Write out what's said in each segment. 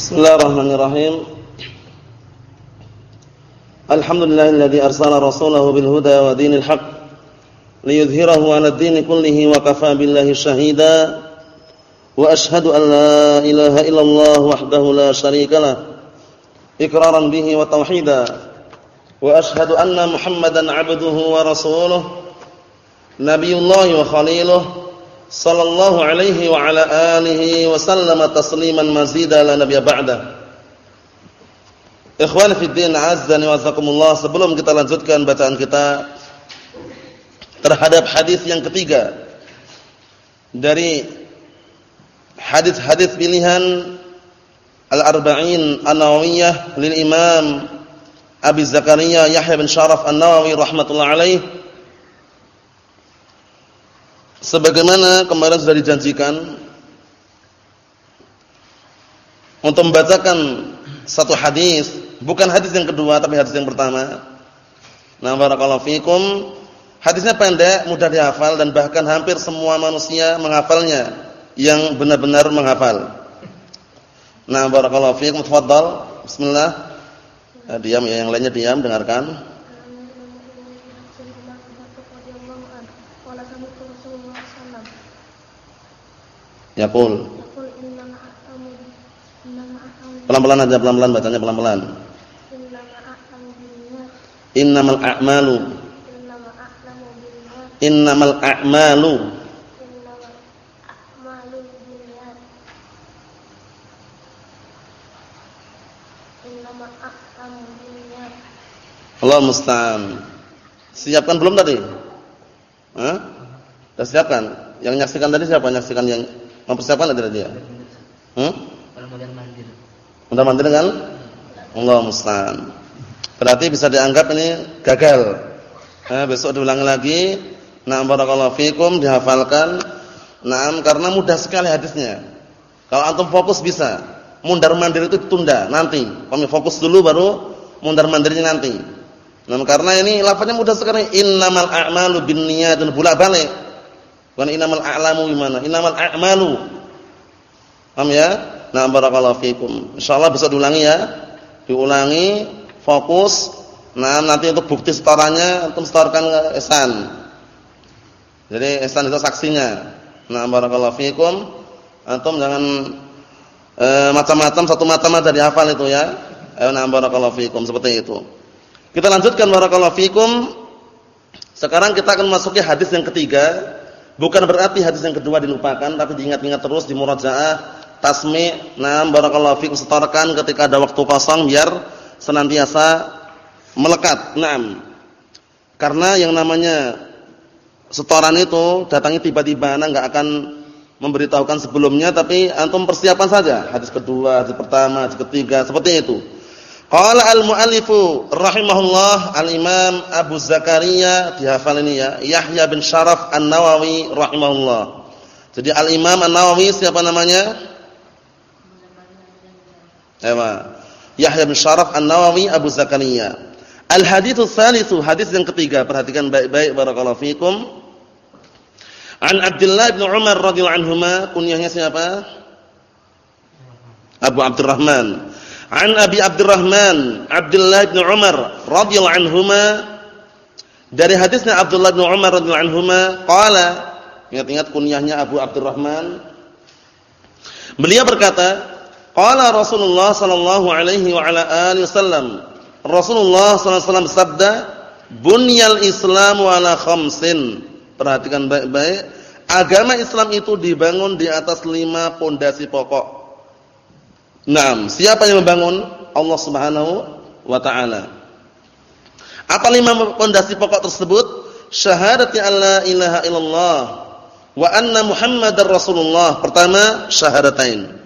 بسم الله الرحمن الرحيم. الحمد لله الذي أرسل رسوله بالهدى ودين الحق ليظهره على الدين كله وكفى بالله شهيدا. وأشهد أن لا إله إلا الله وحده لا شريك له إكرارا به وتوحيدا. وأشهد أن محمدا عبده ورسوله نبي الله وخليله. Sallallahu alaihi wa ala alihi wa sallama tasliman mazida la nabiyya ba'da. Ikhwan fi din azzani wa azakumullah sebelum kita lanjutkan bacaan kita terhadap hadis yang ketiga dari hadis-hadis pilihan Al-Arba'in An-Nawawiyah lil Imam Abi Zakaria Yahya bin Sharaf An-Nawawi rahimatullah alaihi sebagaimana kemarin sudah dijanjikan untuk membacakan satu hadis, bukan hadis yang kedua tapi hadis yang pertama. Nah, barakallahu fikum. Hadisnya pendek, mudah dihafal dan bahkan hampir semua manusia menghafalnya yang benar-benar menghafal. Nah, barakallahu fikum. Tafadhal. Bismillah. Nah, diam ya, yang lainnya diam, dengarkan. Yaqul. Pelan-pelan aja, pelan-pelan bacanya pelan-pelan. Innamal a'malu. Innamal a'malu. Allah musta'an. Siapkan belum tadi? Hah? Sudah siapkan? Yang nyaksikan tadi siapa? Nyaksikan yang Mempersiapkan tidak dia? Hmm? Mondar mandir. Kan? Allah musta'an. Berarti bisa dianggap ini gagal. Eh, besok diulangi lagi. Na'am barakallahu fikum dihafalkan. Naam karena mudah sekali hadisnya. Kalau antum fokus bisa. Mundar mandir itu ditunda nanti. Kami fokus dulu baru mundar mandirnya nanti. Nah, karena ini lafaznya mudah sekali. Innamal a'malu dan bolak-balik. Bukan inamal a'lamu gimana? Inamal a'malu. Paham ya? Nah, barakallahu fikum. Insyaallah bisa diulangi ya. Diulangi, fokus. Nah, nanti untuk bukti setorannya antum setorkan ke Ihsan. Jadi Ihsan itu saksinya. Nah, barakallahu fikum. Antum jangan e, macam-macam satu macam aja dihafal itu ya. Ayo nah barakallahu fikum seperti itu. Kita lanjutkan barakallahu fikum. Sekarang kita akan masuki hadis yang ketiga Bukan berarti hadis yang kedua dilupakan, tapi diingat-ingat terus di murajaah, tasmi', nah barakallahu fikum setorkan ketika ada waktu kosong biar senantiasa melekat. Naam. Karena yang namanya setoran itu datangnya tiba-tiba, nah enggak akan memberitahukan sebelumnya tapi antum persiapan saja. Hadis kedua, hadis pertama, hadis ketiga, seperti itu. Qala al-muallifu rahimahullah al-Imam Abu Zakaria dihafal ini ya, Yahya bin Syaraf An-Nawawi rahimahullah. Jadi al-Imam An-Nawawi siapa namanya? Ewa. Yahya bin Syaraf An-Nawawi Abu Zakaria. Al-haditsu tsalitsu, hadis yang ketiga, perhatikan baik-baik barakallahu fikum. An Abdullah bin Umar radhiyallahu anhuma, kunyahnya siapa? Abu Abdurrahman. An Abi Abdurrahman Abdullah bin Umar radhiyallahu anhuma. Dari hadisnya Abdullah bin Umar radhiyallahu anhuma qala ingat-ingat kunyahnya Abu Abdurrahman. Beliau berkata qala Rasulullah sallallahu alaihi wa ala alihi wasallam Rasulullah sallallahu alaihi wasallam sabda bunyal islamu ala khamsin perhatikan baik-baik agama Islam itu dibangun di atas lima pondasi pokok Naam, siapa yang membangun? Allah Subhanahu wa taala. Apa lima pondasi pokok tersebut? Syahadati alla ilaha illallah wa anna Muhammadar Rasulullah. Pertama, syahadatain.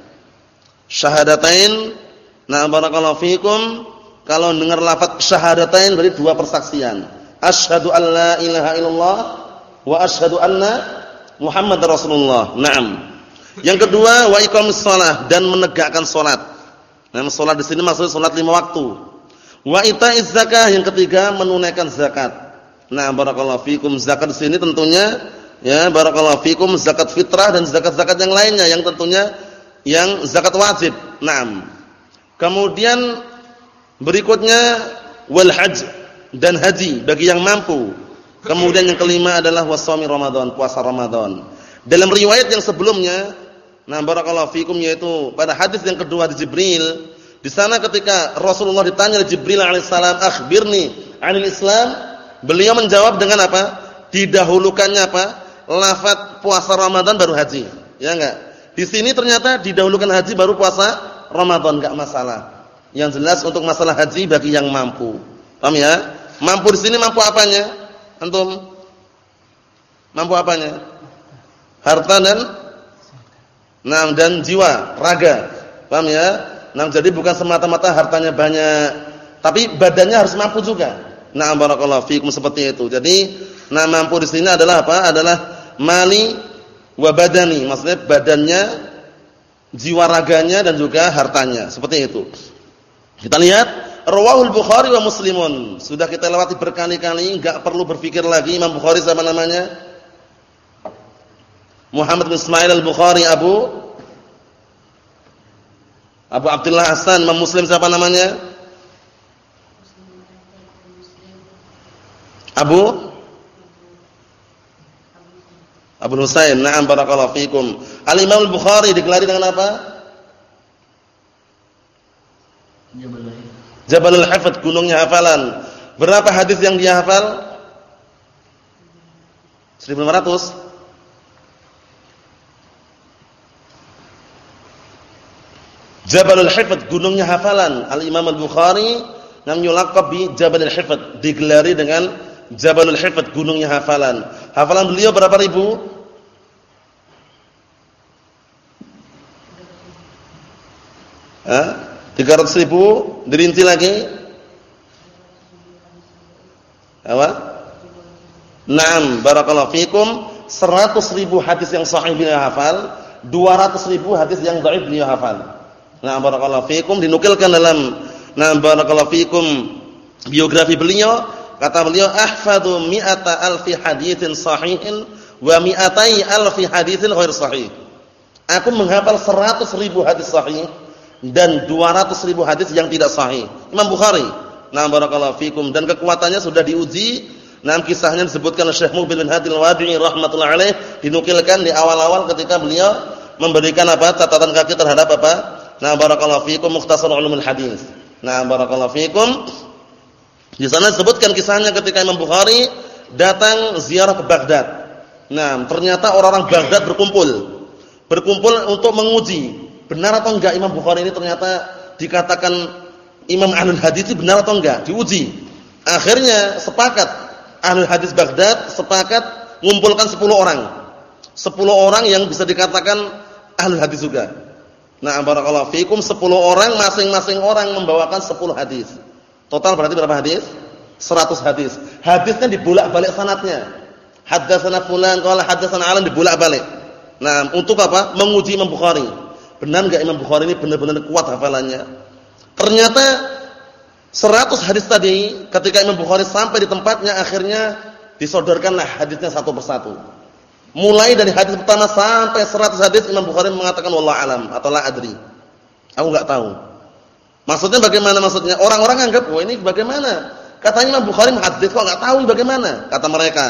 Syahadatain, nah barakallahu fikum, kalau dengar lafaz syahadatain berarti dua persaksian. Asyhadu alla ilaha illallah wa asyhadu anna Muhammadar Rasulullah. Naam. Yang kedua wa iqamis shalah dan menegakkan salat. Nah, salat di sini maksudnya salat lima waktu. Wa ita'iz zakah yang ketiga menunaikan zakat. Nah, barakallahu fikum zakat di sini tentunya ya barakallahu fikum zakat fitrah dan zakat-zakat yang lainnya yang tentunya yang zakat wajib. Naam. Kemudian berikutnya wal hajj dan haji bagi yang mampu. Kemudian yang kelima adalah wasami Ramadan, puasa Ramadan. Dalam riwayat yang sebelumnya, nah barakallahu fikum yaitu pada hadis yang kedua di Jibril, di sana ketika Rasulullah ditanya oleh Jibril alaihissalam, "Akhbirni 'anil Islam?" Beliau menjawab dengan apa? Didahulukannya apa? Lafaz puasa Ramadan baru haji. Ya enggak? Di sini ternyata didahulukan haji baru puasa Ramadan, enggak masalah. Yang jelas untuk masalah haji bagi yang mampu. Paham ya? Mampu di sini mampu apanya? Antum mampu apanya? Harta dan Nah, dan jiwa, raga. Paham ya? Nah, jadi bukan semata-mata hartanya banyak, tapi badannya harus mampu juga. Nah, barakallahu fiikum seperti itu. Jadi, nah mampu di sini adalah apa? Adalah mali wa badani. Maksudnya badannya, jiwa raganya dan juga hartanya. Seperti itu. Kita lihat Rawahul Bukhari wa Muslimun. Sudah kita lewati berkali-kali, enggak perlu berpikir lagi Imam Bukhari sama namanya. Muhammad bin Ismail Al-Bukhari Abu Abu Abdullah Hasan, Imam Muslim siapa namanya? Abu Abu Husain. Na'am barakallahu fikum. Al-Imam Al-Bukhari digelari dengan apa? Jabalul Hafid, gunungnya hafalan. Berapa hadis yang dia hafal? 1500. Jabalul Hifd, gunungnya hafalan. Al-Imam Al-Bukhari yang yulaqab bi Jabalul Hifd, digelari dengan Jabalul Hifd, gunungnya hafalan. Hafalan beliau berapa ribu? Hah? 300 ribu dirinci lagi apa? Naam barakallahu fikum 100 ribu hadis yang sahih beliau hafal 200 ribu hadis yang dhaif beliau hafal Naam barakallahu fikum dinukilkan dalam Naam barakallahu fikum biografi beliau kata beliau ahfadhu mi'ata alfi haditsin sahihin wa mi'atai alfi haditsin ghair sahih aku menghafal 100 ribu hadis sahih dan 200 ribu hadis yang tidak sahih. Imam Bukhari. Nah, barakallahu fikum dan kekuatannya sudah diuji. Nah, kisahnya disebutkan oleh Syekh Mubil bin Hadil Wadi'i rahimatullah alaih dinukilkan di awal-awal ketika beliau memberikan apa? catatan kaki terhadap apa? Nah, barakallahu fikum mukhtasar ulumul hadis. Nah, barakallahu fikum di sana disebutkan kisahnya ketika Imam Bukhari datang ziarah ke Baghdad. Nah, ternyata orang-orang Baghdad berkumpul. Berkumpul untuk menguji benar atau enggak Imam Bukhari ini ternyata dikatakan Imam Ahlul Hadis itu benar atau enggak? Diuji. Akhirnya sepakat Ahlul Hadis Baghdad sepakat mengumpulkan 10 orang. 10 orang yang bisa dikatakan Ahlul Hadis juga. Nah, barakallahu fikum 10 orang masing-masing orang membawakan 10 hadis. Total berarti berapa hadis? 100 hadis. Hadisnya dibolak-balik sanatnya. Haddatsana fulan qala haddatsana alan dibolak-balik. Nah, untuk apa? Menguji Imam Bukhari. Benar enggak Imam Bukhari ini benar-benar kuat hafalannya? Ternyata 100 hadis tadi ketika Imam Bukhari sampai di tempatnya akhirnya disodorkanlah hadisnya satu persatu. Mulai dari hadis pertama sampai 100 hadis Imam Bukhari mengatakan wallahu alam atau la adri. Aku enggak tahu. Maksudnya bagaimana maksudnya? Orang-orang anggap, "Wah, ini bagaimana?" Katanya Imam Bukhari menghadis kok enggak tahu bagaimana? Kata mereka.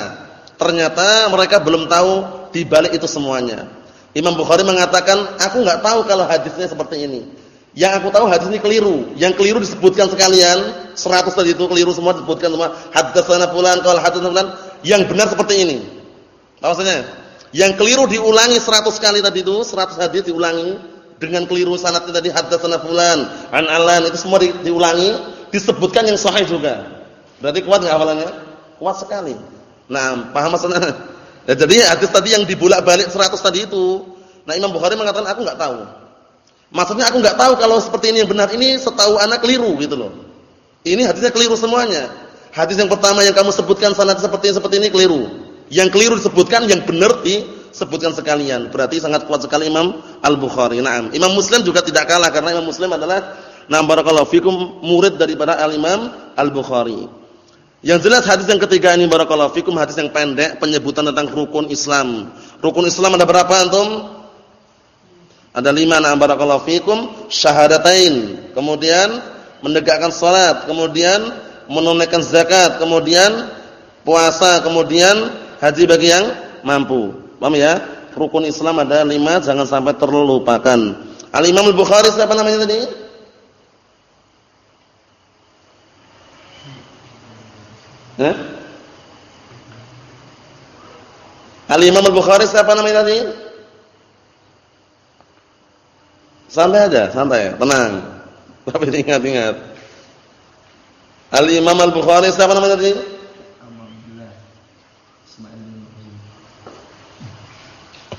Ternyata mereka belum tahu di balik itu semuanya. Imam Bukhari mengatakan, aku nggak tahu kalau hadisnya seperti ini. Yang aku tahu hadis ini keliru. Yang keliru disebutkan sekalian, 100 tadi itu keliru semua disebutkan semua. Haddatsana fulan qala haddatsana fulan. Yang benar seperti ini. Maksudnya? Yang keliru diulangi 100 kali tadi itu, 100 hadis diulangi dengan keliru sanadnya tadi haddatsana fulan, an alan itu semua di, diulangi, disebutkan yang sahih juga. Berarti kuat enggak hafalannya? Kuat sekali. Nah, paham maksudnya? Ya, jadi hadis tadi yang dibulak-balik 100 tadi itu. Nah, Imam Bukhari mengatakan aku enggak tahu. Maksudnya aku enggak tahu kalau seperti ini yang benar. Ini setahu anak keliru gitu loh. Ini hadisnya keliru semuanya. Hadis yang pertama yang kamu sebutkan sanad seperti seperti ini keliru. Yang keliru disebutkan, yang benar disebutkan sekalian. Berarti sangat kuat sekali Imam Al-Bukhari. Naam. Imam Muslim juga tidak kalah karena Imam Muslim adalah na barakallahu fikum murid daripada Al-Imam Al-Bukhari. Yang jelas hadis yang ketiga ini barakallahu fikum hadis yang pendek penyebutan tentang rukun Islam. Rukun Islam ada berapa antum? Ada lima na'am barakallahu fikum syahadatain. Kemudian menegakkan salat, kemudian menunaikan zakat, kemudian puasa, kemudian haji bagi yang mampu. Paham ya? Rukun Islam ada lima, jangan sampai terlupakan. Al-Imam Al-Bukhari siapa namanya tadi? Eh? Al-Imam Al-Bukhari siapa namanya tadi? Santai aja, santai, tenang. Tapi ingat-ingat. Al-Imam Al-Bukhari siapa namanya tadi?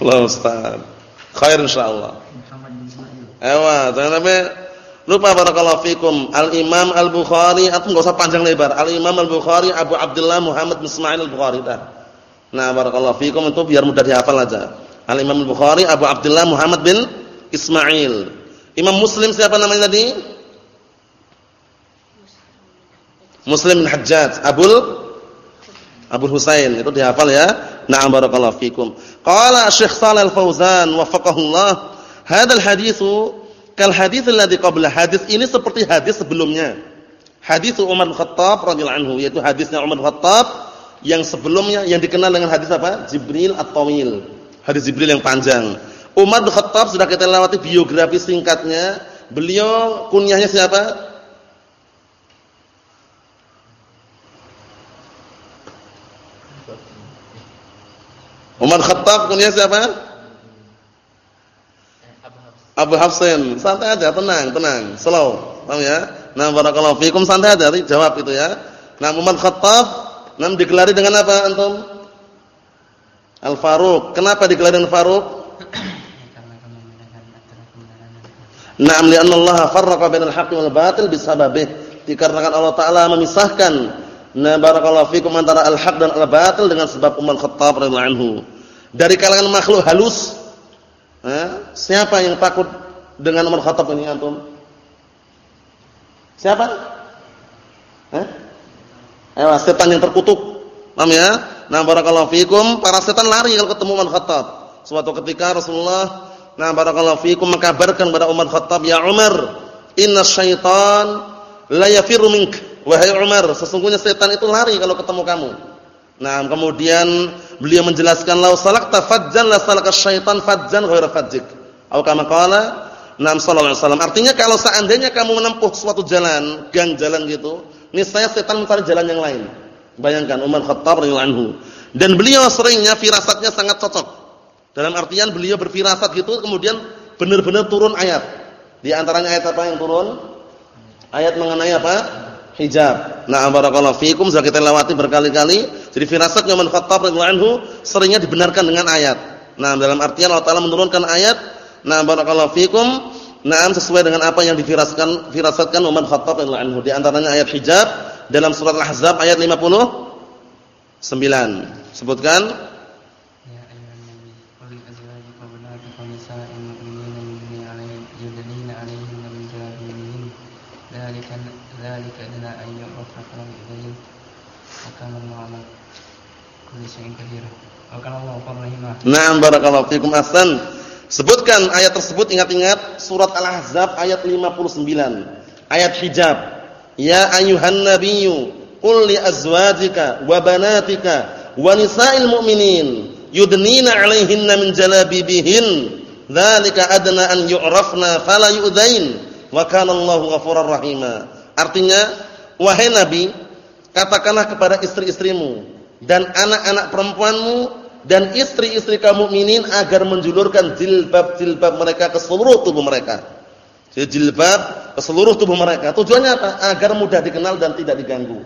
Allah Ustaz. Khair insyaallah. Ewa, jangan lupa barakallahu fikum. Al-Imam Al-Bukhari, atau enggak usah panjang lebar. Al-Imam Al-Bukhari Abu Abdullah Muhammad bin Ismail Al-Bukhari dah. Nah, barakallahu fikum itu biar mudah dihafal aja. Al-Imam Al-Bukhari Abu Abdullah Muhammad bin Ismail. Imam Muslim siapa namanya tadi? Muslim bin Hajjaj, Abul Abul Husain itu dihafal ya. Na'am barakallahu fikum. Qala Syekh Shalal Fauzan wafaqahullah, hadzal haditsu kal hadits alladhi qabla. Hadis ini seperti hadis sebelumnya. Hadis Umar bin Khattab radhiyallahu anhu yaitu hadisnya Umar bin Khattab yang sebelumnya yang dikenal dengan hadis apa? Jibril at-Tawil. Hadis Jibril yang panjang. Umar bin Khattab sudah kita lewati biografi singkatnya. Beliau kunyahnya siapa? Umar Khattab kunyah siapa? Abu Hafsin. Santai aja, tenang, tenang, slow. Paham ya? Nah, barakallahu fikum santai aja, jawab itu ya. Nah, Umar Khattab nam digelari dengan apa antum? Al Faruq. Kenapa digelari dengan Faruq? Naam li'anna Allah farraqa bainal haqqi wal batil bisababih. Dikarenakan Allah taala memisahkan Nah barakallahu fikum antara al-haq dan al-batil dengan sebab Umar Khattab radhiyallahu anhu. Dari kalangan makhluk halus, eh, siapa yang takut dengan Umar Khattab ini antum? Siapa? Eh? Setan yang terkutuk. Paham ya? Nah barakallahu fikum, para setan lari kalau ketemu Umar Khattab. Suatu ketika Rasulullah nah barakallahu fikum mengkabarkan kepada Umar Khattab, "Ya Umar, inna syaitan la yafirru minka." Wahai Umar, sesungguhnya setan itu lari kalau ketemu kamu. Nah, kemudian beliau menjelaskan lau salakta fajjan la salaka syaitan fajjan ghaira fajjik. Atau kama qala Nabi sallallahu alaihi wasallam. Artinya kalau seandainya kamu menempuh suatu jalan, gang jalan gitu, niscaya setan mencari jalan yang lain. Bayangkan Umar Khattab radhiyallahu anhu. Dan beliau seringnya firasatnya sangat cocok. Dalam artian beliau berfirasat gitu kemudian benar-benar turun ayat. Di antaranya ayat apa yang turun? Ayat mengenai apa? Hijab. Nah, barakallahu fikum sudah kita lewati berkali-kali. Jadi firasat Umar Khattab radhiyallahu seringnya dibenarkan dengan ayat. Nah, dalam artian Allah Taala menurunkan ayat, nah barakallahu fikum, nah sesuai dengan apa yang difirasatkan firasatkan Umar Khattab radhiyallahu anhu. Di antaranya ayat hijab dalam surat Al-Ahzab ayat 59. Sebutkan Naam barakallahu fikum ahsan. Sebutkan ayat tersebut ingat-ingat surat Al-Ahzab ayat 59. Ayat hijab. Ya ayuhan nabiyyu qul li azwajika wa banatika wa nisa'il mu'minin yudnina 'alaihinna min jalabibihin dzalika adna an yu'rafna fala yu'dain wa kana Allahu ghafurar rahima. Artinya wahai nabi katakanlah kepada istri-istrimu dan anak-anak perempuanmu dan istri-istri kaum mukminin agar menjulurkan jilbab-jilbab mereka ke seluruh tubuh mereka. Jadi jilbab ke seluruh tubuh mereka. Tujuannya apa? Agar mudah dikenal dan tidak diganggu.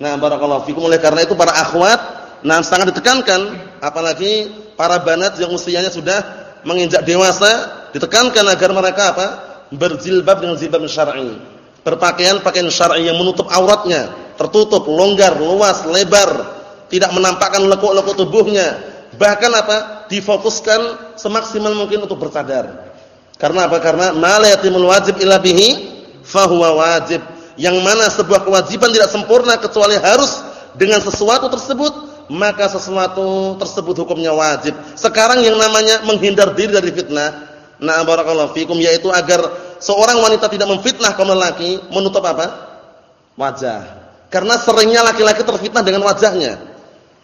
Nah, barakallahu fikum oleh karena itu para akhwat nah sangat ditekankan apalagi para banat yang usianya sudah menginjak dewasa ditekankan agar mereka apa? berjilbab dengan jilbab syar'i. Berpakaian pakaian syar'i yang menutup auratnya, tertutup, longgar, luas, lebar tidak menampakkan lekuk-lekuk tubuhnya. Bahkan apa? Difokuskan semaksimal mungkin untuk bercadar. Karena apa? Karena ma la yatimul wajib illa bihi fahuwa wajib. Yang mana sebuah kewajiban tidak sempurna kecuali harus dengan sesuatu tersebut, maka sesuatu tersebut hukumnya wajib. Sekarang yang namanya menghindar diri dari fitnah, Nah, barakallahu fikum yaitu agar seorang wanita tidak memfitnah kaum lelaki menutup apa? Wajah. Karena seringnya laki-laki terfitnah dengan wajahnya.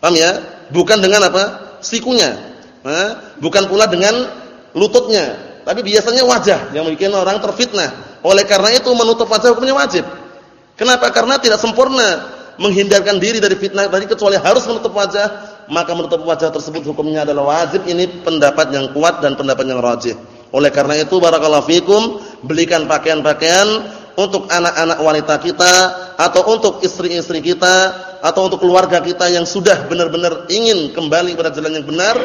Paham ya? Bukan dengan apa? Sikunya. Nah, bukan pula dengan lututnya, tapi biasanya wajah yang bikin orang terfitnah. Oleh karena itu menutup wajah hukumnya wajib. Kenapa? Karena tidak sempurna menghindarkan diri dari fitnah tadi kecuali harus menutup wajah, maka menutup wajah tersebut hukumnya adalah wajib. Ini pendapat yang kuat dan pendapat yang rajih. Oleh karena itu barakallahu fikum, belikan pakaian-pakaian untuk anak-anak wanita kita atau untuk istri-istri kita atau untuk keluarga kita yang sudah benar-benar ingin kembali pada jalan yang benar,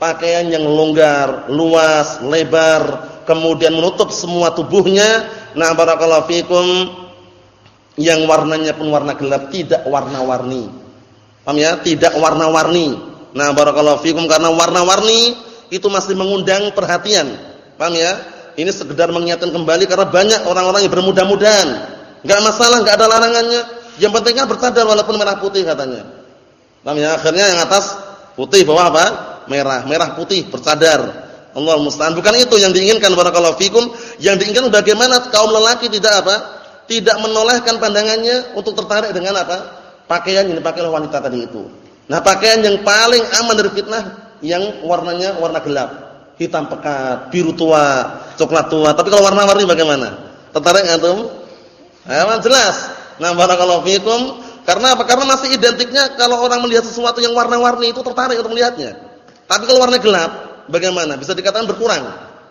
pakaian yang longgar, luas, lebar, kemudian menutup semua tubuhnya. Nah, barakallahu fikum yang warnanya pun warna gelap, tidak warna-warni. Paham ya? Tidak warna-warni. Nah, barakallahu fikum karena warna-warni itu masih mengundang perhatian. Paham ya? Ini sekedar mengingatkan kembali karena banyak orang-orang yang bermudah-mudahan. Enggak masalah, enggak ada larangannya. Yang penting kan bercadar walaupun merah putih katanya. Ya? Akhirnya yang atas putih, bawah apa? Merah, merah putih bercadar. Allah musta'an. Bukan itu yang diinginkan barakallahu fikum. Yang diinginkan bagaimana kaum lelaki tidak apa? Tidak menolehkan pandangannya untuk tertarik dengan apa? Pakaian yang dipakai oleh wanita tadi itu. Nah, pakaian yang paling aman dari fitnah yang warnanya warna gelap hitam pekat, biru tua, coklat tua. Tapi kalau warna-warni bagaimana? Tertarik antum? Eh, jelas. Nah, barakallahu fikum. Karena apa? Karena masih identiknya kalau orang melihat sesuatu yang warna-warni itu tertarik untuk melihatnya. Tapi kalau warna gelap, bagaimana? Bisa dikatakan berkurang.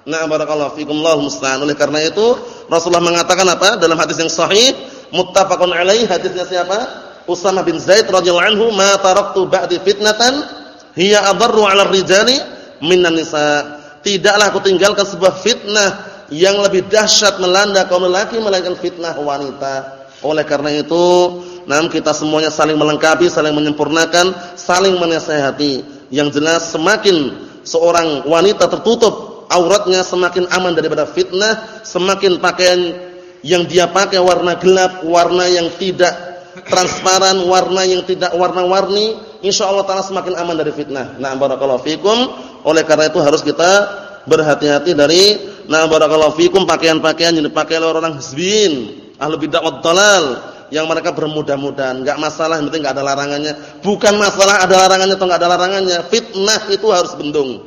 Nah, barakallahu fikum Allahu musta'an. Oleh karena itu, Rasulullah mengatakan apa? Dalam hadis yang sahih, muttafaqun alaih, hadisnya siapa? Usamah bin Zaid radhiyallahu anhu, "Ma taraktu ba'di fitnatan hiya adarru 'ala ar-rijali minan nisa." tidaklah aku tinggalkan sebuah fitnah yang lebih dahsyat melanda kaum lelaki melainkan fitnah wanita. Oleh karena itu, nam kita semuanya saling melengkapi, saling menyempurnakan, saling menasehati. Yang jelas semakin seorang wanita tertutup auratnya semakin aman daripada fitnah, semakin pakaian yang dia pakai warna gelap, warna yang tidak transparan, warna yang tidak warna-warni, insyaallah taala semakin aman dari fitnah. Nah, barakallahu fikum. Oleh karena itu harus kita berhati-hati dari nah barakallahu fikum pakaian-pakaian yang dipakai oleh orang hizbin, ahlu bid'ah wad dalal yang mereka bermudah-mudahan, enggak masalah, yang penting enggak ada larangannya. Bukan masalah ada larangannya atau enggak ada larangannya. Fitnah itu harus bendung.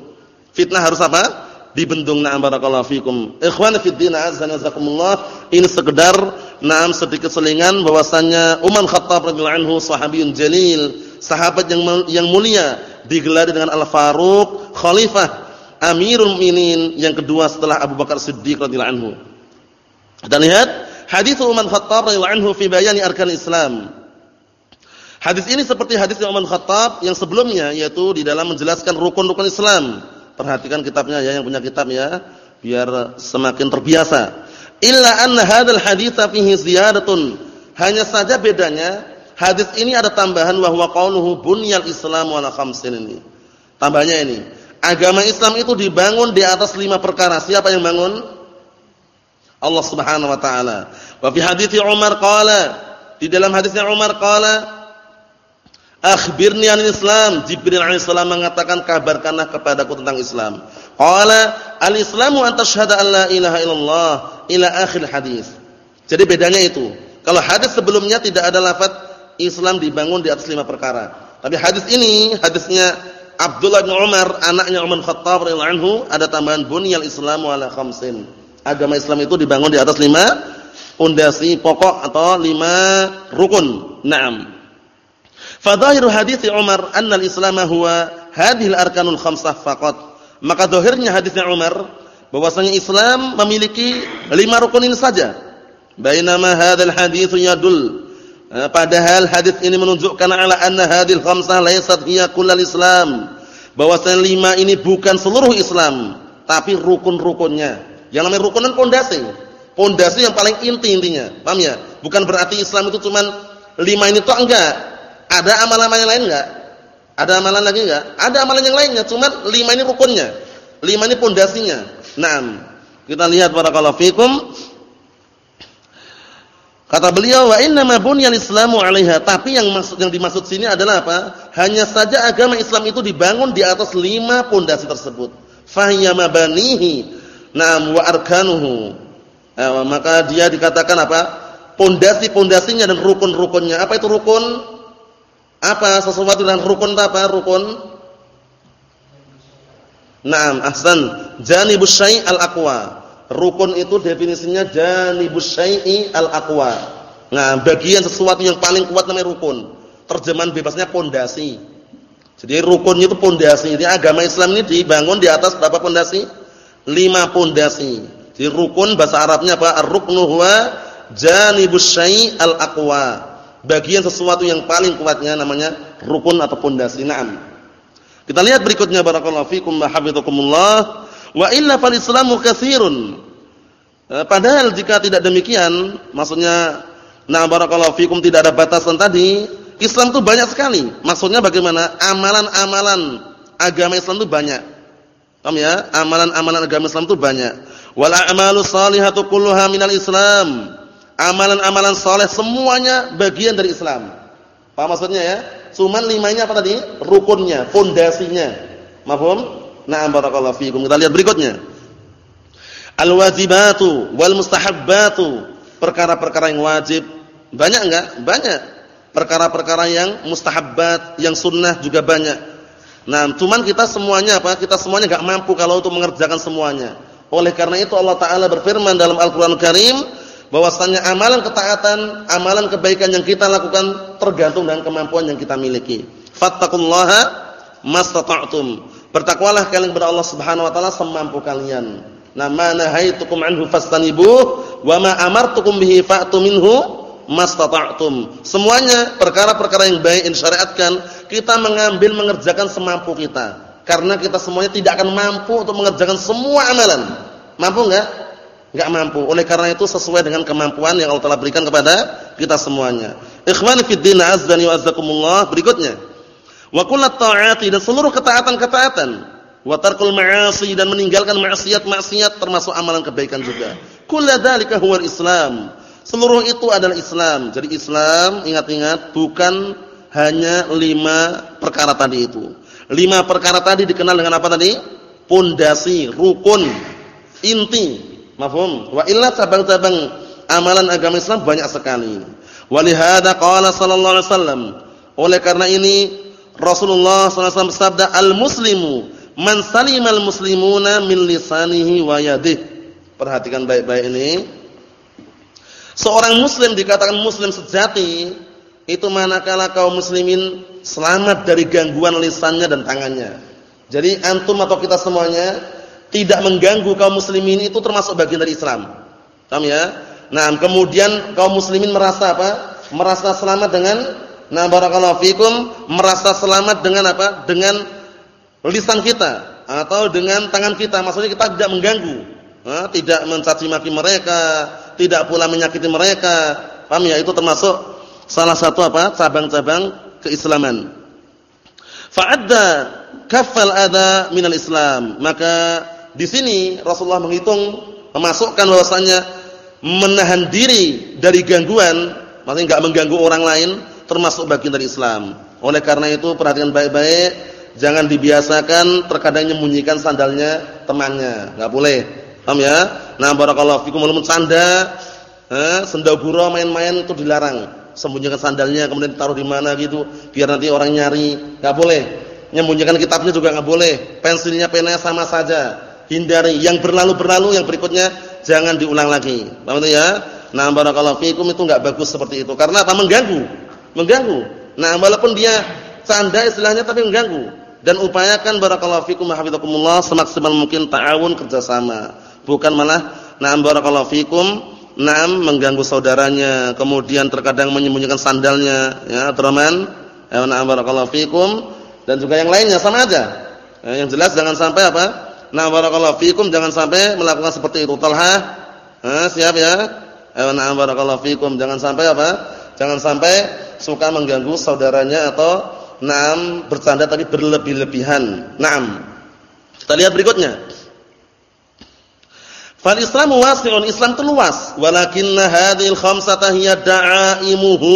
Fitnah harus apa? Dibendung. Na'am barakallahu fikum. Ikhwan fi din azza wa Ini sekedar na'am sedikit selingan bahwasannya Umar Khattab radhiyallahu anhu sahabiyun jalil, sahabat yang yang mulia digelari dengan Al-Faruq, khalifah Amirul Mukminin yang kedua setelah Abu Bakar Siddiq radhiyallahu anhu. Dan lihat hadis Umar Khattab radhiyallahu anhu fi bayani arkan Islam. Hadis ini seperti hadis Umar Khattab yang sebelumnya yaitu di dalam menjelaskan rukun-rukun Islam. Perhatikan kitabnya ya yang punya kitab ya biar semakin terbiasa. Illa anna hadzal hadits fihi ziyadatun. Hanya saja bedanya hadis ini ada tambahan bahwa qauluhu bunyal Islam ala khamsin ini. Tambahnya ini Agama Islam itu dibangun di atas lima perkara. Siapa yang bangun? Allah Subhanahu wa taala. Wa fi hadits Umar qala, di dalam hadisnya Umar qala, Akhbirni anil Islam. Jibril alaihissalam mengatakan kabarkanlah kepadaku tentang Islam. Qala al-Islamu an tashhada an la ilaha illallah ila akhir hadis. Jadi bedanya itu. Kalau hadis sebelumnya tidak ada lafaz Islam dibangun di atas lima perkara. Tapi hadis ini hadisnya Abdullah bin Umar, anaknya Umar Khattab radhiyallahu anhu, ada tambahan bunyal Islamu ala khamsin. Agama Islam itu dibangun di atas lima pondasi pokok atau lima rukun. Naam. Fadhahiru hadis Umar anna al-Islam huwa hadhil arkanul khamsah faqat. Maka zahirnya hadisnya Umar bahwasanya Islam memiliki lima rukun ini saja. Bainama hadzal hadits yadul padahal hadis ini menunjukkan ala anna hadil khamsah laysat hiya kullal Islam. Bahwasanya lima ini bukan seluruh Islam, tapi rukun-rukunnya. Yang namanya rukun kan pondasi. Pondasi yang paling inti intinya. Paham ya? Bukan berarti Islam itu cuma lima ini toh enggak. Ada amalan-amalan yang lain enggak? Ada amalan lagi enggak? Ada amalan yang lainnya, cuma lima ini rukunnya. Lima ini pondasinya. Naam. Kita lihat barakallahu fikum Kata beliau wa inna ma bunyal islamu 'alaiha, tapi yang maksud yang dimaksud sini adalah apa? Hanya saja agama Islam itu dibangun di atas lima pondasi tersebut. Fahiya mabanihi Naam wa arkanuhu. Eh, maka dia dikatakan apa? Pondasi-pondasinya dan rukun-rukunnya. Apa itu rukun? Apa sesuatu dan rukun itu apa? Rukun Naam, ahsan. Janibus syai' al-aqwa. Rukun itu definisinya janibus syai'i al-aqwa. Nah, bagian sesuatu yang paling kuat namanya rukun. Terjemahan bebasnya pondasi. Jadi rukunnya itu pondasi. Jadi agama Islam ini dibangun di atas berapa pondasi? Lima pondasi. Jadi rukun bahasa Arabnya apa? Ar-ruknu huwa janibus al-aqwa. Bagian sesuatu yang paling kuatnya namanya rukun atau pondasi. Naam. Kita lihat berikutnya barakallahu fikum wa hafizakumullah. Wa illa fal islamu katsirun. Eh, padahal jika tidak demikian, maksudnya nah barakallahu fikum tidak ada batasan tadi, Islam itu banyak sekali. Maksudnya bagaimana? Amalan-amalan agama Islam itu banyak. Paham ya? Amalan-amalan agama Islam itu banyak. Wal a'malu shalihatu kulluha minal Islam. Amalan-amalan saleh semuanya bagian dari Islam. Paham maksudnya ya? Cuman limanya apa tadi? Rukunnya, fondasinya. Mafhum? Na'am barakallahu fiikum. Kita lihat berikutnya. Al-wajibatu wal mustahabbatu. Perkara-perkara yang wajib banyak enggak? Banyak. Perkara-perkara yang mustahabbat, yang sunnah juga banyak. Nah, cuman kita semuanya apa? Kita semuanya enggak mampu kalau untuk mengerjakan semuanya. Oleh karena itu Allah taala berfirman dalam Al-Qur'an Karim bahwasanya amalan ketaatan, amalan kebaikan yang kita lakukan tergantung dengan kemampuan yang kita miliki. Fattaqullaha mastata'tum. Bertakwalah kalian kepada Allah Subhanahu wa taala semampu kalian. Nah, ma nahaitukum anhu fastanibuh wa ma amartukum bihi fa'tu minhu mastata'tum. Semuanya perkara-perkara yang baik yang syariatkan, kita mengambil mengerjakan semampu kita. Karena kita semuanya tidak akan mampu untuk mengerjakan semua amalan. Mampu enggak? Enggak mampu. Oleh karena itu sesuai dengan kemampuan yang Allah telah berikan kepada kita semuanya. Ikhwani fid din azdani wa azzakumullah. Berikutnya. Wa kullu ta'ati dan seluruh ketaatan-ketaatan wa tarkul ma'asi dan meninggalkan maksiat-maksiat termasuk amalan kebaikan juga. Kullu dzalika Islam. Seluruh itu adalah Islam. Jadi Islam ingat-ingat bukan hanya lima perkara tadi itu. Lima perkara tadi dikenal dengan apa tadi? Pondasi, rukun, inti Mafhum? Wa illa cabang-cabang amalan agama Islam banyak sekali. Walihada qala sallallahu alaihi wasallam. Oleh karena ini Rasulullah wasallam bersabda, "Al-muslimu man salimal muslimuna min lisanihi wa yadihi." Perhatikan baik-baik ini. Seorang muslim dikatakan muslim sejati itu manakala kaum muslimin selamat dari gangguan lisannya dan tangannya. Jadi antum atau kita semuanya tidak mengganggu kaum muslimin itu termasuk bagian dari Islam. Paham ya? Nah, kemudian kaum muslimin merasa apa? Merasa selamat dengan nah barakallahu fikum, merasa selamat dengan apa? Dengan lisan kita atau dengan tangan kita. Maksudnya kita tidak mengganggu, nah, tidak mencaci maki mereka, tidak pula menyakiti mereka. Paham ya? Itu termasuk salah satu apa? cabang-cabang keislaman. Fa'adda kafal ada minal Islam. Maka di sini Rasulullah menghitung memasukkan bahwasanya menahan diri dari gangguan, maksudnya enggak mengganggu orang lain termasuk bagian dari Islam. Oleh karena itu perhatikan baik-baik, jangan dibiasakan terkadang menyembunyikan sandalnya temannya, enggak boleh. Paham ya? Nah, barakallahu fikum walaupun sanda, eh, sendagura main-main itu dilarang. Sembunyikan sandalnya kemudian taruh di mana gitu biar nanti orang nyari, enggak boleh. Menyembunyikan kitabnya juga enggak boleh. Pensilnya, penanya sama saja hindari yang berlalu-berlalu yang berikutnya jangan diulang lagi. Paham ya? Nah, barakallahu fikum itu enggak bagus seperti itu. Karena apa? Mengganggu. Mengganggu. Nah, walaupun dia canda istilahnya tapi mengganggu. Dan upayakan barakallahu fikum hafizakumullah semaksimal mungkin ta'awun kerjasama. Bukan malah na'am barakallahu fikum na'am mengganggu saudaranya, kemudian terkadang menyembunyikan sandalnya, ya, Abdurrahman. Ya, na'am barakallahu fikum dan juga yang lainnya sama aja. Ya, yang jelas jangan sampai apa? Nah, barakallahu fikum jangan sampai melakukan seperti itu. Talha, eh, siap ya? Eh, nah, barakallahu fikum jangan sampai apa? Jangan sampai suka mengganggu saudaranya atau naam bercanda tapi berlebih-lebihan. Naam. Kita lihat berikutnya. Fal Islamu wasi'un, Islam itu luas, walakinna hadhil khamsata hiya da'aimuhu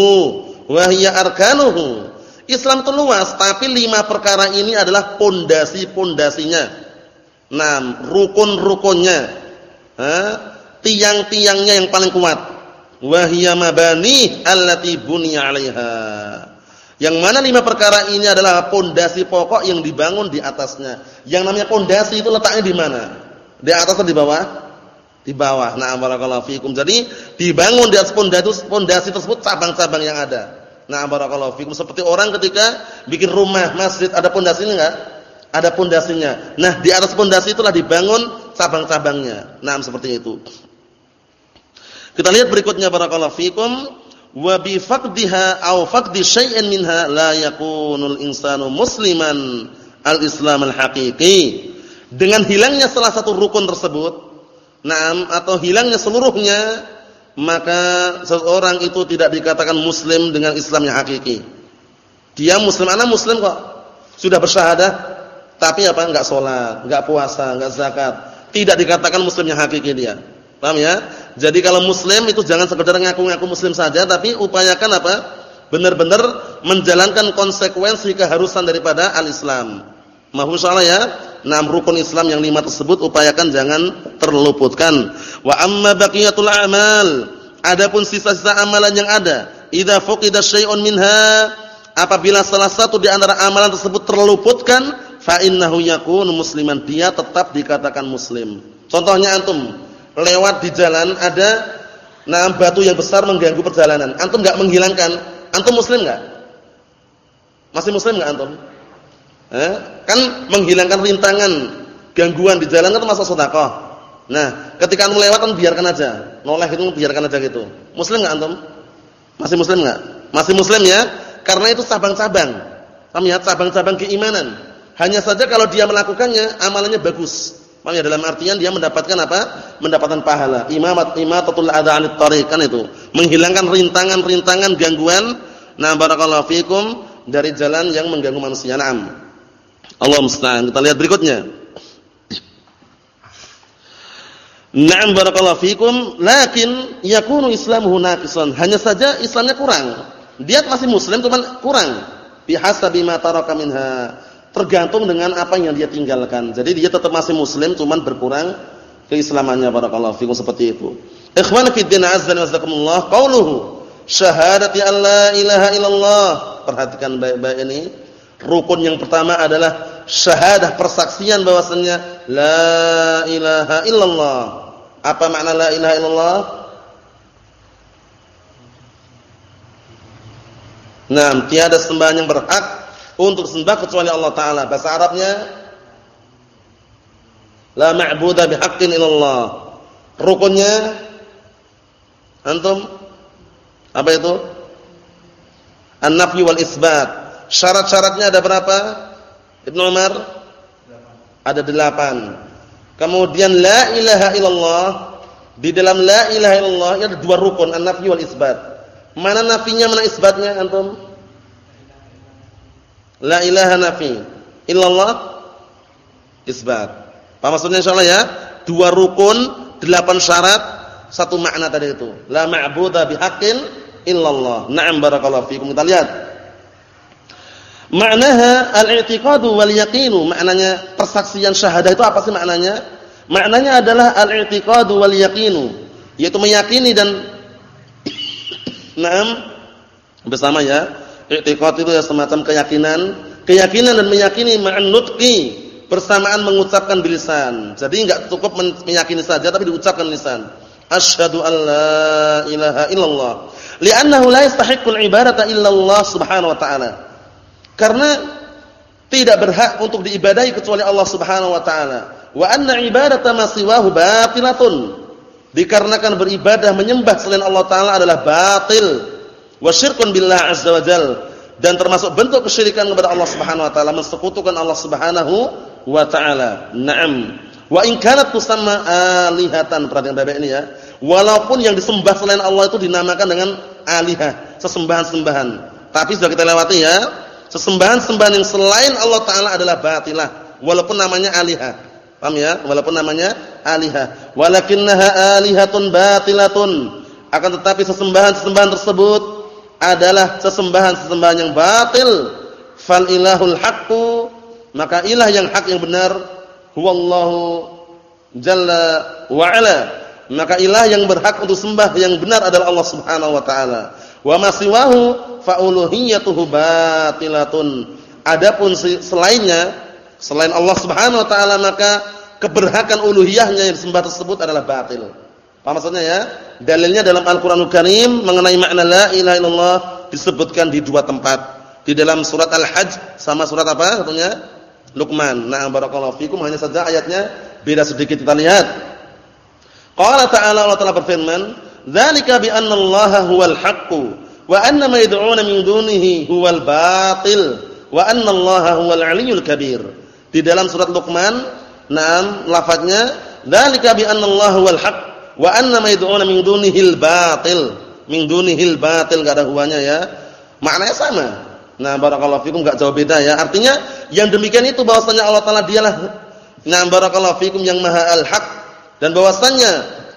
wa hiya arkanuhu. Islam itu luas, tapi lima perkara ini adalah pondasi-pondasinya. Nah, rukun-rukunnya. tiang-tiangnya yang paling kuat. Wa hiya mabani. Yang mana lima perkara ini adalah pondasi pokok yang dibangun di atasnya. Yang namanya pondasi itu letaknya di mana? Di atas atau di bawah? Di bawah. Nah, barakallahu fikum. Jadi dibangun di atas pondasi pondasi tersebut cabang-cabang yang ada. Nah, barakallahu fikum. Seperti orang ketika bikin rumah, masjid, ada pondasinya enggak? Ada pondasinya. Nah, di atas pondasi itulah dibangun cabang-cabangnya. Nah, seperti itu. Kita lihat berikutnya barakallahu fikum. Wa bi faqdiha aw faqdi syai'in minha la yakunul insanu musliman al-islam al-haqiqi. Dengan hilangnya salah satu rukun tersebut na'am atau hilangnya seluruhnya maka seseorang itu tidak dikatakan muslim dengan Islam yang hakiki. Dia muslim. Anak muslim kok? Sudah bersyahadah? Tapi apa? Enggak sholat enggak puasa enggak zakat. Tidak dikatakan muslim yang hakiki dia paham ya jadi kalau muslim itu jangan sekedar ngaku-ngaku muslim saja tapi upayakan apa? Benar-benar menjalankan konsekuensi keharusan daripada al-Islam. Mahfuz salah ya. Enam rukun Islam yang lima tersebut upayakan jangan terluputkan. Wa amma baqiyatul a'mal. Adapun sisa-sisa amalan yang ada, idza fuqida syai'un minha, apabila salah satu di antara amalan tersebut terluputkan, fa innahu yakunu musliman, dia tetap dikatakan muslim. Contohnya antum lewat di jalan ada nah batu yang besar mengganggu perjalanan. Antum enggak menghilangkan. Antum muslim enggak? Masih muslim enggak antum? Eh? Kan menghilangkan rintangan gangguan di jalan itu masuk sedekah. Nah, ketika antum lewat kan biarkan aja. Noleh itu biarkan aja gitu. Muslim enggak antum? Masih muslim enggak? Masih muslim ya? Karena itu cabang-cabang. Paham ya? Cabang-cabang keimanan. Hanya saja kalau dia melakukannya amalannya bagus. Makanya dalam artian dia mendapatkan apa? Mendapatkan pahala. Imamat imatatul adza 'anit tariq kan itu. Menghilangkan rintangan-rintangan gangguan nah barakallahu fikum dari jalan yang mengganggu manusia. Naam. Allah musta'an. Kita lihat berikutnya. Naam barakallahu fikum, lakin yakunu islamuhu naqisan. Hanya saja Islamnya kurang. Dia masih muslim cuman kurang. Bihasabi ma taraka minha tergantung dengan apa yang dia tinggalkan. Jadi dia tetap masih muslim cuman berkurang keislamannya barakallahu fikum seperti itu. Ikhwan fi din azza wa jazakumullah qauluhu syahadati an la ilaha illallah. Perhatikan baik-baik ini. Rukun yang pertama adalah syahadah persaksian bahwasanya la ilaha illallah. Apa makna la ilaha illallah? Nah, tiada sembahan yang berhak untuk sembah kecuali Allah taala. Bahasa Arabnya la ma'budu bihaqqin illallah. Rukunnya antum apa itu? An-nafy wal isbat. Syarat-syaratnya ada berapa? Ibnu Umar? Ada delapan. Kemudian la ilaha illallah. Di dalam la ilaha illallah ada dua rukun, an-nafy wal isbat. Mana nafinya, mana isbatnya antum? La ilaha nafi illallah isbat. Apa maksudnya insyaallah ya? Dua rukun, delapan syarat, satu makna tadi itu. La ma'budu bihaqqin illallah. Na'am barakallahu fikum. Kita lihat. Maknaha al-i'tiqadu wal yaqinu. Maknanya persaksian syahadah itu apa sih maknanya? Maknanya adalah al-i'tiqadu wal yaqinu, yaitu meyakini dan Naam bersama ya I'tiqad itu ya semacam keyakinan, keyakinan dan meyakini ma'an nutqi bersamaan mengucapkan bilisan. Jadi enggak cukup meyakini saja tapi diucapkan lisan. Asyhadu an la ilaha illallah. Li'annahu la yastahiqqul ibadata illallah subhanahu wa ta'ala. Karena tidak berhak untuk diibadahi kecuali Allah Subhanahu wa taala. Wa anna ibadata ma siwahu batilatun. Dikarenakan beribadah menyembah selain Allah taala adalah batil wa syirkun billah azza wa jal dan termasuk bentuk kesyirikan kepada Allah Subhanahu wa taala mensekutukan Allah Subhanahu wa taala. Naam. Wa in kanat alihatan perhatikan Bapak ini ya. Walaupun yang disembah selain Allah itu dinamakan dengan alihah, sesembahan-sembahan. Tapi sudah kita lewati ya, sesembahan-sembahan yang selain Allah taala adalah batilah walaupun namanya alihah. Paham ya? Walaupun namanya alihah. Walakinnaha alihatun batilatun. Akan tetapi sesembahan-sesembahan tersebut adalah sesembahan-sesembahan yang batil fal ilahul haqqu maka ilah yang hak yang benar huwallahu jalla wa ala. Maka ilah yang berhak untuk sembah yang benar adalah Allah Subhanahu wa taala. Wa ma siwahu fa uluhiyatuhu batilatun. Adapun selainnya selain Allah Subhanahu wa taala maka keberhakan uluhiyahnya yang disembah tersebut adalah batil. Apa maksudnya ya? Dalilnya dalam Al-Qur'anul Karim mengenai makna la ilaha illallah disebutkan di dua tempat. Di dalam surat Al-Hajj sama surat apa satunya? Luqman. Nah, barakallahu fikum hanya saja ayatnya beda sedikit kita lihat. Qala ta'ala Allah Ta'ala berfirman, "Dzalika bi anna Allah huwal haqqu wa anna ma yad'una min dunihi huwal batil wa anna Allah huwal 'aliyyul kabir." Di dalam surat Luqman, naam lafadznya, "Dzalika bi anna Allah huwal haqq wa anna ma yad'una min dunihil batil." Min dunihil batil enggak ada huwanya ya. Maknanya sama. Nah, barakallahu fikum enggak jauh beda ya. Artinya yang demikian itu bahwasanya Allah Taala dialah Nah, barakallahu fikum yang maha al-haq dan bahwasannya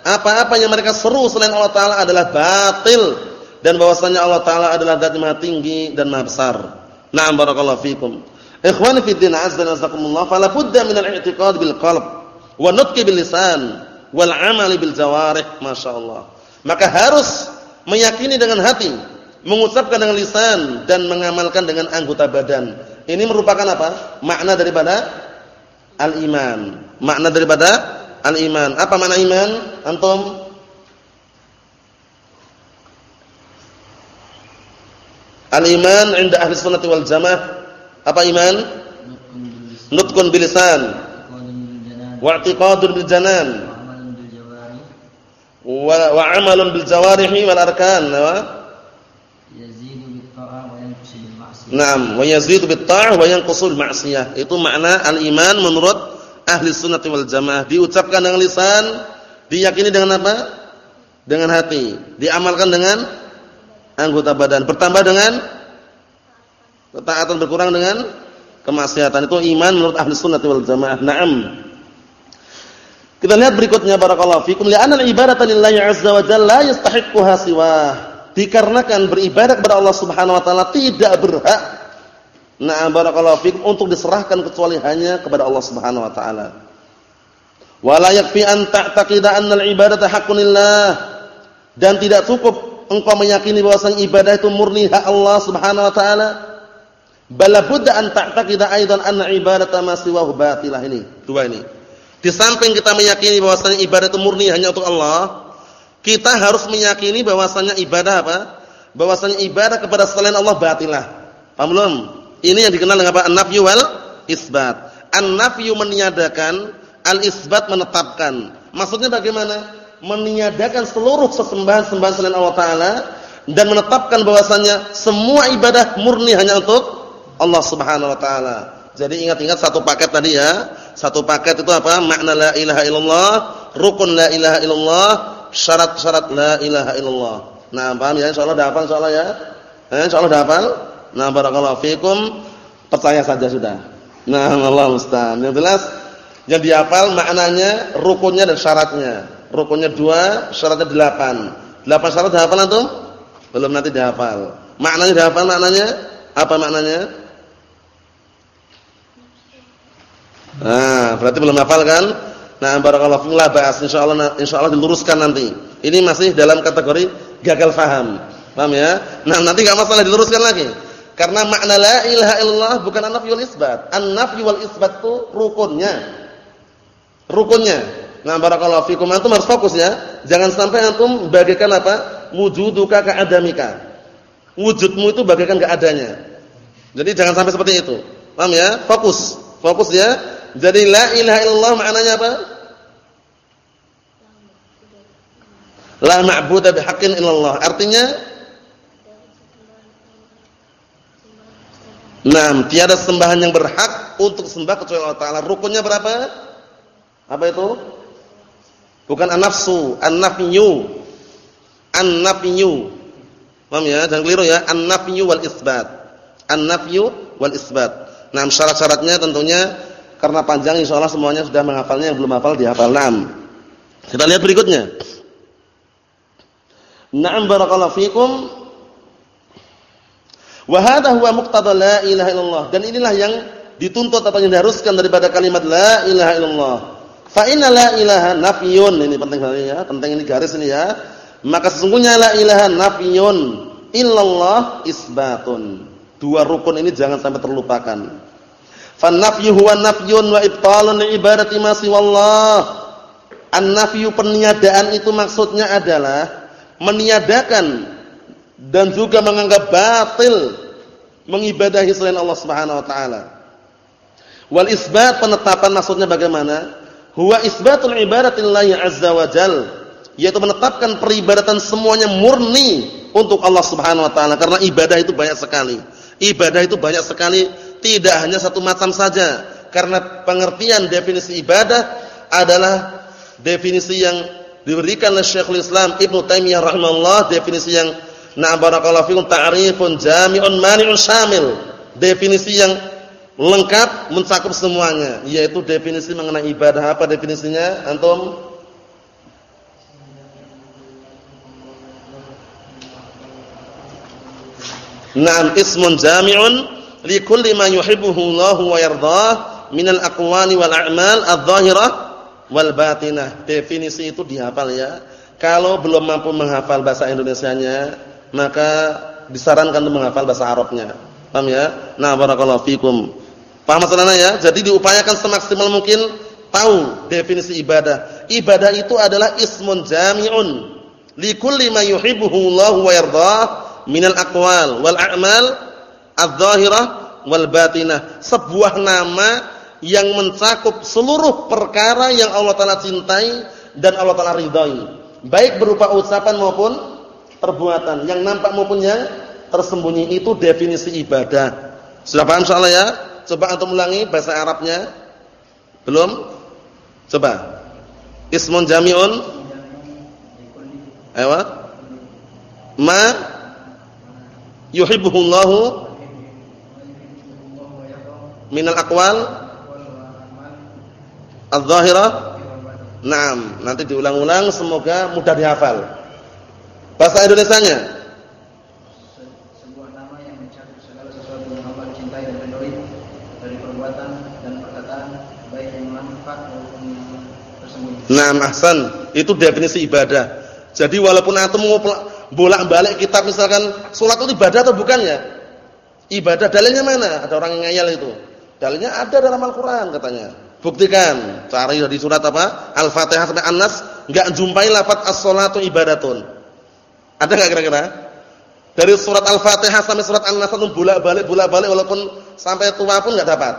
apa-apa yang mereka seru selain Allah taala adalah batil dan bahwasannya Allah taala adalah zat maha tinggi dan maha besar. Nah, barakallahu fikum. Ikhwani fi din azza wa jazakumullah, fala budda min al-i'tiqad bil qalb wa nutqi bil lisan wal 'amali bil jawarih, masyaallah. Maka harus meyakini dengan hati, mengucapkan dengan lisan dan mengamalkan dengan anggota badan. Ini merupakan apa? Makna daripada al-iman. Makna daripada al-iman. Apa makna iman? Antum? Al-iman 'inda ahli sunnah wal jamaah apa iman? Nutqun bil lisan. Wa i'tiqadun bil janan. Wa wa 'amalun bil jawarihi wal arkan. Naam, wa yazidu bit ta'ah wa yanqusul ma'siyah. Itu makna al-iman menurut ahli sunnah wal jamaah. Diucapkan dengan lisan, diyakini dengan apa? Dengan hati. Diamalkan dengan anggota badan. Bertambah dengan ketaatan berkurang dengan kemaksiatan. Itu iman menurut ahli sunnah wal jamaah. Naam. Kita lihat berikutnya barakallahu fikum li'anna al-ibadata lillahi 'azza wa jalla yastahiqquha siwah dikarenakan beribadah kepada Allah Subhanahu wa taala tidak berhak nah barakallahu fikum untuk diserahkan kecuali hanya kepada Allah Subhanahu wa taala. Wala yakfi an ta'taqida anna al-ibadata haqqun dan tidak cukup engkau meyakini bahwasanya ibadah itu murni hak Allah Subhanahu wa taala. Bala budda an ta'taqida aidan anna ibadata ma siwahu batilah ini. Dua ini. Di samping kita meyakini bahwasanya ibadah itu murni hanya untuk Allah, kita harus meyakini bahwasanya ibadah apa? Bahwasanya ibadah kepada selain Allah batilah. Paham belum? Ini yang dikenal dengan apa? An-nafyu wal isbat. An-nafyu meniadakan, al-isbat menetapkan. Maksudnya bagaimana? Meniadakan seluruh sesembahan-sembahan selain Allah taala dan menetapkan bahwasanya semua ibadah murni hanya untuk Allah Subhanahu wa taala. Jadi ingat-ingat satu paket tadi ya. Satu paket itu apa? Makna la ilaha illallah, rukun la ilaha illallah, syarat-syarat la ilaha illallah. Nah, paham ya? Insyaallah hafal insyaallah ya. Eh, insyaallah hafal. Nah, barakallahu fikum. Percaya saja sudah. Nah, Allah musta'an. Yang jelas yang dihafal maknanya, rukunnya dan syaratnya. Rukunnya dua, syaratnya delapan. Delapan syarat dihafal antum? Belum nanti dihafal. Maknanya dihafal maknanya? Apa maknanya? Nah, berarti belum hafal kan? Nah, barakallahu fikum la ba'as insyaallah insyaallah diluruskan nanti. Ini masih dalam kategori gagal faham. Paham ya? Nah, nanti enggak masalah diluruskan lagi. Karena makna la ilaha illallah bukan an-nafyu wal isbat. An-nafyu isbat itu rukunnya. Rukunnya. Nah, barakallahu fikum antum harus fokus ya. Jangan sampai antum bagaikan apa? Wujuduka ka'adamika. Wujudmu itu bagaikan keadanya. Jadi jangan sampai seperti itu. Paham ya? Fokus. Fokus ya. Jadi la ilaha illallah maknanya apa? La ma'budu bihaqqin illallah. Artinya Nah, tiada sembahan yang berhak untuk sembah kecuali Allah Taala. Rukunnya berapa? Apa itu? Bukan an-nafsu, an-nafyu. An-nafyu. Paham ya? Jangan keliru ya. An-nafyu wal isbat. An-nafyu wal isbat. Nah, syarat-syaratnya tentunya karena panjang insyaallah semuanya sudah menghafalnya yang belum hafal dihafal. Naam. Kita lihat berikutnya. Na'am barakallahu fikum. Wa hadha huwa muqtada la ilaha illallah. Dan inilah yang dituntut atau yang diharuskan daripada kalimat la ilaha illallah. Fa inna la ilaha nafyun ini penting sekali ya, penting ini garis ini ya. Maka sesungguhnya la ilaha nafyun illallah isbatun. Dua rukun ini jangan sampai terlupakan. Fa nafyu huwa nafyun wa ibtalun li ibadati ma siwallah. An-nafyu peniadaan itu maksudnya adalah meniadakan dan juga menganggap batil mengibadahi selain Allah Subhanahu wa taala. Wal isbat penetapan maksudnya bagaimana? Huwa isbatul ibadatillahi azza wa jal, yaitu menetapkan peribadatan semuanya murni untuk Allah Subhanahu wa taala karena ibadah itu banyak sekali. Ibadah itu banyak sekali, tidak hanya satu macam saja. Karena pengertian definisi ibadah adalah definisi yang diberikan oleh Syekhul Islam Ibnu Taimiyah rahimahullah, definisi yang na barakallahu fikum ta'rifun jami'un mani'un syamil. Definisi yang lengkap mencakup semuanya yaitu definisi mengenai ibadah apa definisinya antum Naam ismun jami'un li kulli ma yuhibbuhu Allah wa yardah min al-aqwali wal a'mal adh-dhahirah wal batinah. Definisi itu dihafal ya. Kalau belum mampu menghafal bahasa Indonesianya, maka disarankan untuk menghafal bahasa Arabnya. Paham ya? Nah, barakallahu fikum. Paham masalahnya ya? Jadi diupayakan semaksimal mungkin tahu definisi ibadah. Ibadah itu adalah ismun jami'un li kulli ma yuhibbuhu Allah wa yardah minal aqwal wal a'mal adh-dhahirah wal batinah. Sebuah nama yang mencakup seluruh perkara yang Allah taala cintai dan Allah taala ridhai. Baik berupa ucapan maupun perbuatan, yang nampak maupun yang tersembunyi itu definisi ibadah. Sudah paham soalnya ya? Coba antum ulangi bahasa Arabnya. Belum? Coba. Ismun jami'un. Ayo. Ma yuhibbuhullahu minal aqwal adh-dhahirah. Naam, nanti diulang-ulang semoga mudah dihafal. Bahasa Indonesianya Nah, ahsan. Itu definisi ibadah. Jadi walaupun antum bolak-balik kitab misalkan salat itu ibadah atau bukan ya? Ibadah dalilnya mana? Ada orang yang ngayal itu. Dalilnya ada dalam Al-Qur'an katanya. Buktikan. Cari di surat apa? Al-Fatihah sampai An-Nas enggak jumpai lafaz as-salatu ibadatun. Ada enggak kira-kira? Dari surat Al-Fatihah sampai surat An-Nas itu bolak-balik bolak-balik walaupun sampai tua pun enggak dapat.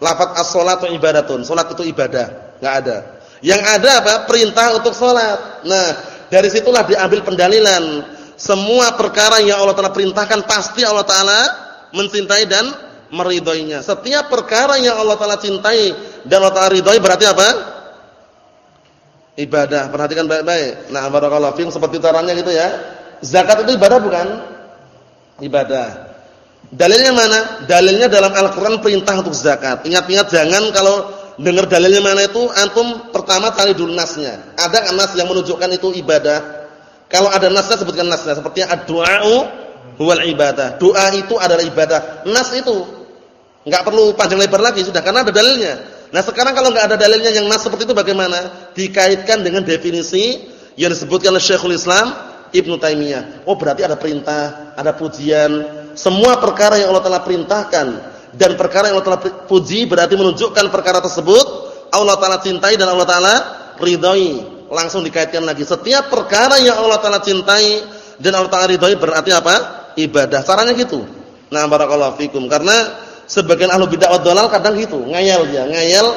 Lafaz as-salatu ibadatun. Salat itu ibadah. Enggak ada. Yang ada apa? Perintah untuk sholat. Nah, dari situlah diambil pendalilan. Semua perkara yang Allah Taala perintahkan pasti Allah Taala mencintai dan meridhoinya. Setiap perkara yang Allah Taala cintai dan Allah Taala ridhoi berarti apa? Ibadah. Perhatikan baik-baik. Nah, barakallahu fiikum seperti caranya gitu ya. Zakat itu ibadah bukan? Ibadah. Dalilnya mana? Dalilnya dalam Al-Qur'an perintah untuk zakat. Ingat-ingat jangan kalau dengar dalilnya mana itu antum pertama cari dulu nasnya. Ada nas yang menunjukkan itu ibadah? Kalau ada nasnya sebutkan nasnya seperti ad-du'a'u huwal ibadah. Doa itu adalah ibadah. Nas itu enggak perlu panjang lebar lagi sudah karena ada dalilnya. Nah, sekarang kalau enggak ada dalilnya yang nas seperti itu bagaimana? Dikaitkan dengan definisi yang disebutkan oleh Syekhul Islam Ibnu Taimiyah. Oh, berarti ada perintah, ada pujian. Semua perkara yang Allah telah perintahkan dan perkara yang Allah Taala puji berarti menunjukkan perkara tersebut Allah Taala cintai dan Allah Taala ridhoi. Langsung dikaitkan lagi setiap perkara yang Allah Taala cintai dan Allah Taala ridhoi berarti apa? Ibadah. Caranya gitu. Nah, barakallahu fikum. Karena sebagian ahlu bid'ah wad dalal kadang gitu, ngayal dia, ngayal.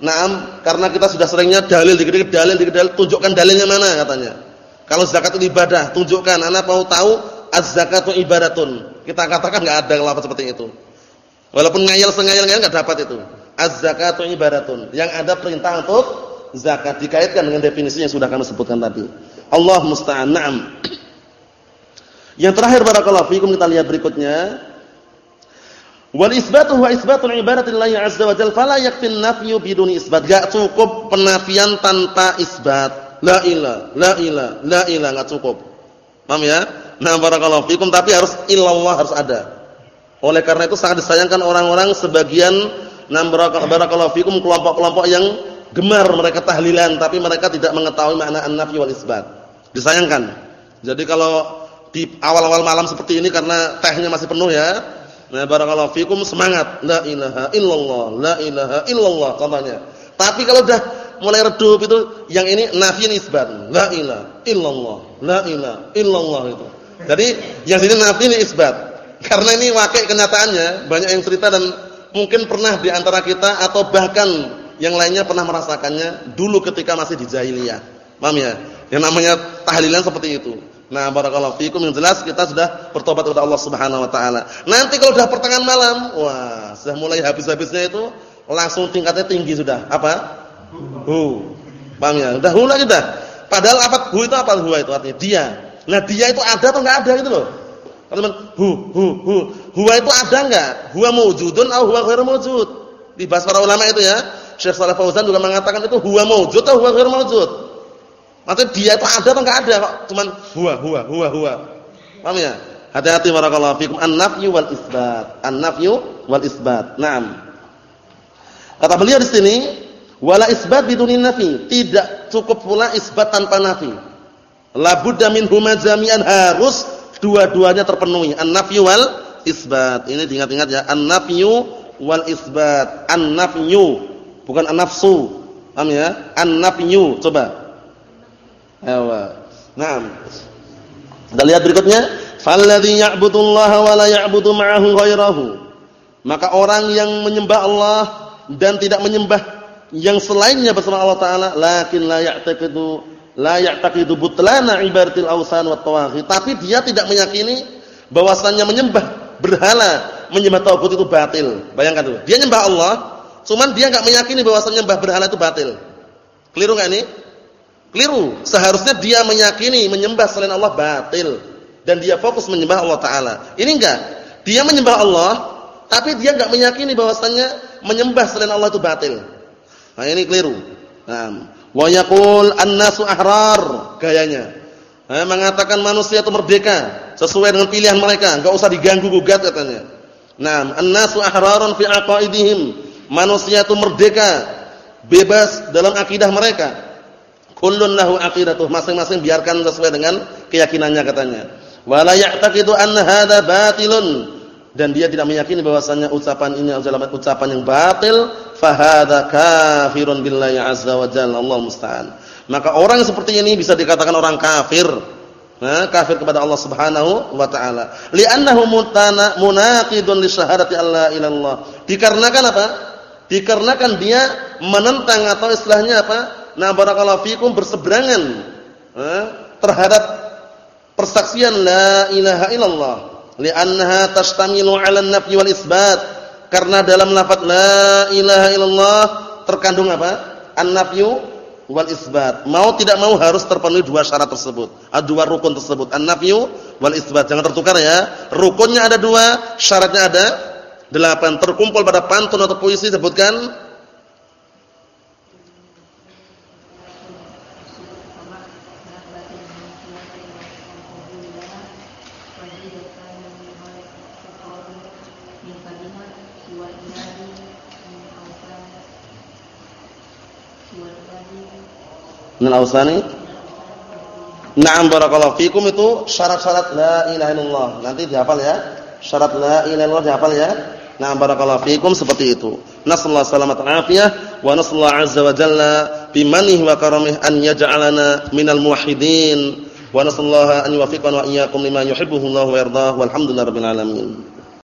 Naam, karena kita sudah seringnya dalil dikit-dikit dalil dikit dalil, tunjukkan dalilnya mana katanya. Kalau zakat itu ibadah, tunjukkan. Anak mau tahu az-zakatu ibadatun. Kita katakan enggak ada lafaz seperti itu. Walaupun ngayal-ngayal enggak dapat itu. Az-zakatu ibaratun. Yang ada perintah untuk zakat dikaitkan dengan definisi yang sudah kami sebutkan tadi. Allah musta'an. Naam. Yang terakhir barakallahu fikum kita lihat berikutnya. Wal isbatu huwa isbatul ibadatillahi azza wa jalla fala yakfi nafyu biduni isbat. Enggak cukup penafian tanpa isbat. La ilah, la ilah, la ilah enggak cukup. Paham ya? Nah barakallahu fikum tapi harus illallah harus ada. Oleh karena itu sangat disayangkan orang-orang sebagian nam barakallahu fikum kelompok-kelompok yang gemar mereka tahlilan tapi mereka tidak mengetahui makna an-nafy wal isbat. Disayangkan. Jadi kalau di awal-awal malam seperti ini karena tehnya masih penuh ya. Nah, barakallahu fikum semangat la ilaha illallah, la ilaha illallah contohnya. Tapi kalau udah mulai redup itu yang ini nafi isbat. La ilaha illallah, la ilaha illallah itu. Jadi yang sini nafi isbat. Karena ini wakil kenyataannya banyak yang cerita dan mungkin pernah di antara kita atau bahkan yang lainnya pernah merasakannya dulu ketika masih di jahiliyah. Paham ya? Yang namanya tahlilan seperti itu. Nah, barakallahu fiikum yang jelas kita sudah bertobat kepada Allah Subhanahu wa taala. Nanti kalau sudah pertengahan malam, wah, sudah mulai habis-habisnya itu langsung tingkatnya tinggi sudah. Apa? Hu. Paham ya? Sudah hu lagi dah. Padahal apa hu itu apa hu itu artinya? Dia. Nah, dia itu ada atau enggak ada gitu loh. Teman, hu hu hu. Huwa itu ada enggak? Huwa mawjudun atau huwa ghairu mawjud? Dibahas para ulama itu ya. Syekh Shalih Fauzan juga mengatakan itu huwa mawjud atau huwa ghairu mawjud? Maksudnya dia itu ada atau enggak ada kok? Cuman huwa huwa huwa huwa. Paham ya? Hati-hati barakallahu fikum an-nafyu wal isbat. An-nafyu wal isbat. Naam. Kata beliau di sini, wala isbat bidunin nafi. Tidak cukup pula isbat tanpa nafi. La budda min huma jami'an harus dua-duanya terpenuhi. An-nafyu wal isbat. Ini diingat-ingat ya. An-nafyu wal isbat. An-nafyu bukan an-nafsu. Paham ya? An-nafyu. Coba Ewa. Naam. Kita lihat berikutnya, falladzi ya'budullaha wa la ya'budu ma'ahu ghairahu. Maka orang yang menyembah Allah dan tidak menyembah yang selainnya bersama Allah taala, lakin la ya'taqidu la ya'taqidu butlana ibadatil awsan wat tawaghi, tapi dia tidak meyakini bahwasannya menyembah berhala, menyembah tauhid itu batil. Bayangkan tuh, dia nyembah Allah, cuman dia enggak meyakini bahwasannya menyembah berhala itu batil. Keliru enggak ini? Keliru. Seharusnya dia meyakini menyembah selain Allah batil dan dia fokus menyembah Allah taala. Ini enggak. Dia menyembah Allah tapi dia enggak meyakini bahwasannya menyembah selain Allah itu batil. Nah, ini keliru. Nah, wa yaqul ahrar gayanya. Nah, mengatakan manusia itu merdeka sesuai dengan pilihan mereka, enggak usah diganggu gugat katanya. Nah, an-nasu ahrarun fi aqaidihim. Manusia itu merdeka, bebas dalam akidah mereka. Kullun lahu aqidatuh, masing-masing biarkan sesuai dengan keyakinannya katanya. Wala ya'taqidu anna hadza batilun dan dia tidak meyakini bahwasanya ucapan ini adalah ucapan yang batil, fa hadza kafirun billahi azza wa jalla, Allah musta'an. Maka orang seperti ini bisa dikatakan orang kafir. Nah, kafir kepada Allah Subhanahu wa taala. Li'annahu mutana munaqidun li syahadati alla ilallah. Dikarenakan apa? Dikarenakan dia menentang atau istilahnya apa? Nah barakallahu fikum berseberangan eh, terhadap persaksian la ilaha illallah. Li'annaha tashtamilu 'ala an-nafyi wal isbat. Karena dalam lafaz la ilaha illallah terkandung apa? An-nafyu wal isbat. Mau tidak mau harus terpenuhi dua syarat tersebut. Ada dua rukun tersebut. An-nafyu wal isbat. Jangan tertukar ya. Rukunnya ada dua syaratnya ada delapan. Terkumpul pada pantun atau puisi sebutkan Minal awsani? Na'am barakallahu fikum itu syarat-syarat la ilaha illallah. Nanti dihafal ya. Syarat la ilaha illallah dihafal ya. Na'am barakallahu fikum seperti itu. Nasallahu salamatan afiyah wa nasallahu azza wa jalla bimanihi wa karamih an yaj'alana minal muwahhidin wa nasallahu an yuwaffiqana wa iyyakum lima yuhibbuhu Allah wa yardah walhamdulillahi rabbil alamin.